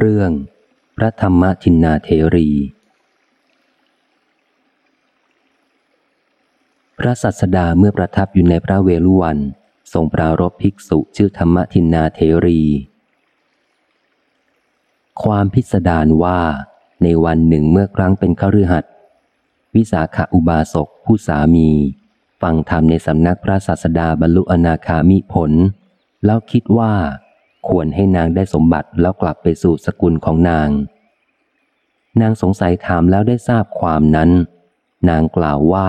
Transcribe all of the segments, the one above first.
เรื่อง พระธรรมทินนาเทรี พระสัสดาเมื่อประทับอยู่ในพระเวลุวันทรงปรารบภิกษุชื่อธรรมทินนาเทรี ความพิสดารว่าในวันหนึ่งเมื่อครั้งเป็นขรือหัดวิสาขาอุบาสกผู้สามี ฟังธรรมในสำนักพระศาสดาบรรลุอนาคามิผล แล้วคิดว่า ควรให้นางได้สมบัติแล้วกลับไปสู่สกุลของนาง นางสงสัยถามแล้วได้ทราบความนั้น นางกล่าวว่า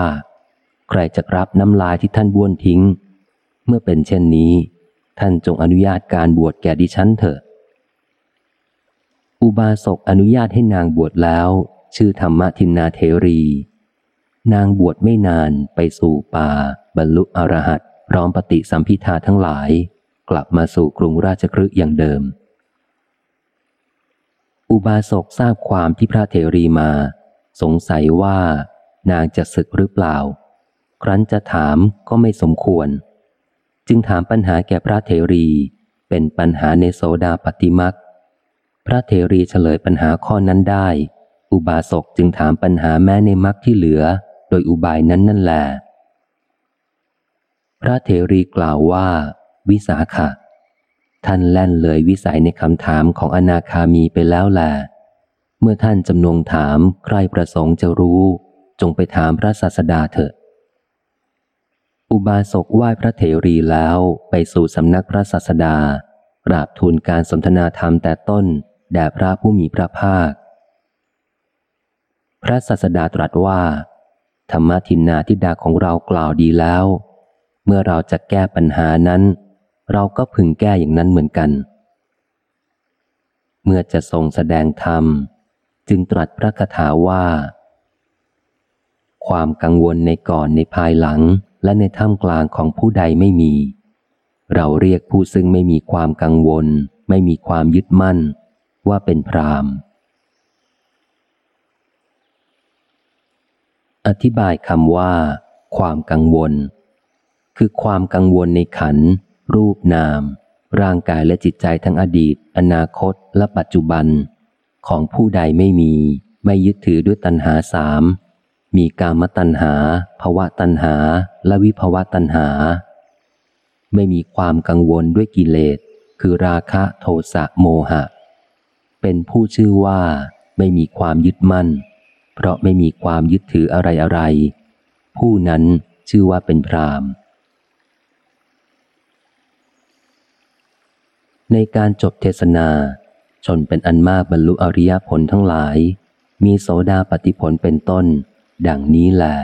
ใครจะรับน้ำลายที่ท่านบ้วนทิ้ง เมื่อเป็นเช่นนี้ ท่านจงอนุญาตการบวชแก่ดิฉันเถอะ อุบาสกอนุญาตให้นางบวชแล้ว ชื่อธรรมทินนาเทรี นางบวชไม่นานไปสู่ป่า บรรลุอรหัตพร้อมปฏิสัมพิทาทั้งหลาย กลับมาสู่กรุงราชคฤห์อย่างเดิม อุบาสกทราบความที่พระเถรีมา สงสัยว่านางจะสึกหรือเปล่า ครั้นจะถามก็ไม่สมควร จึงถามปัญหาแก่พระเถรีเป็นปัญหาในโสดาปัตติมรรคพระเถรีเฉลยปัญหาข้อนั้นได้ อุบาสกจึงถามปัญหาแม้ในมรรคที่เหลือ โดยอุบายนั้นนั่นแหละพระเทรีกล่าวว่า วิสาขะ ท่านแล่นเลยวิสัยในคำถามของอนาคามีไปแล้วแหละเมื่อท่านจำนงถามใครประสงค์จะรู้ จงไปถามพระศาสดาเถอะ อุบาสกไหว้พระเถรีแล้วไปสู่สำนักพระศาสดา กราบทูลการสนทนาธรรมแต่ต้น แด่พระผู้มีพระภาค พระศาสดาตรัสว่า ธรรมทินนาทิดาของเรากล่าวดีแล้ว เมื่อเราจะแก้ปัญหานั้น เราก็พึงแก้อย่างนั้นเหมือนกัน เมื่อจะทรงแสดงธรรม จึงตรัสพระคาถาว่า ความกังวลในก่อนในภายหลังและในท่ามกลางของผู้ใดไม่มี เราเรียกผู้ซึ่งไม่มีความกังวล ไม่มีความยึดมั่น ว่าเป็นพรามอธิบายคำว่า ความกังวล คือความกังวลในขัน รูปนาม ร่างกายและจิตใจทั้งอดีต อนาคตและปัจจุบัน ของผู้ใดไม่มี ไม่ยึดถือด้วยตัณหาสามมีกามตัณหาภวะตัณหา และวิภวะตัณหา ไม่มีความกังวลด้วยกิเลส คือราคะโทสะโมหะ เป็นผู้ชื่อว่า ไม่มีความยึดมั่น เพราะไม่มีความยึดถืออะไรอะไร ผู้นั้นชื่อว่าเป็นพรามณ์ ในการจบเทศนา ชนเป็นอันมากบรรลุอริยผลทั้งหลาย มีโสดาปฏิผลเป็นต้น ดังนี้แหละ